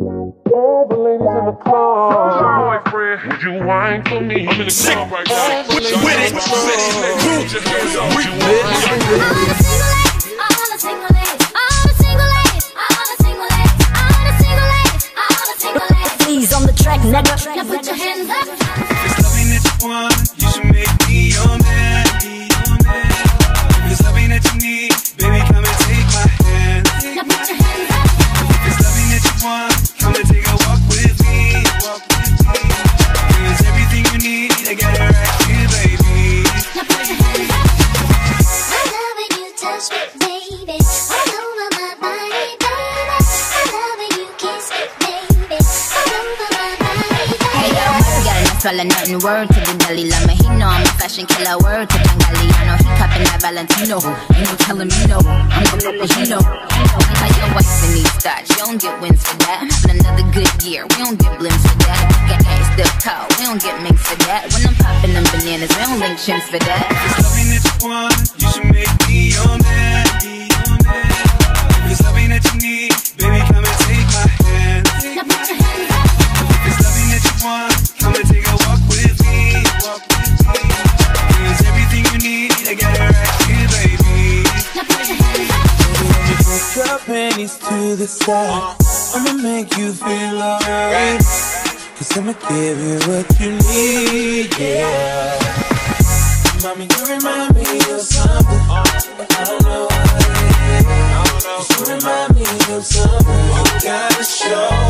All the ladies in the club. boyfriend, would you wine for me? I'm in the Sick. club right now. With it, ladies, it, the it, with it. On the track, nigga. Now put your hands up. Swallow nothing word to the Dalai Lama. He know I'm a fashion killer word to Pangaliano. He cupping that Valentino. Ain't no telling you no. I'm the Filipino. I'm like your wife in these thoughts. You don't get wins for that. I'm having another good year. We don't get blimps for that. Got ass still tall. We don't get minks for that. When I'm popping them bananas, we don't link chimps for that. Just love me that you. You should make my panties to the side. I'ma make you feel alright. Cause I'ma give you what you need, yeah. Mommy, you remind me of something. I don't know what it is You remind me of something. You gotta show.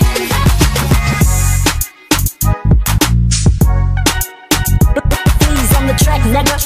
Let us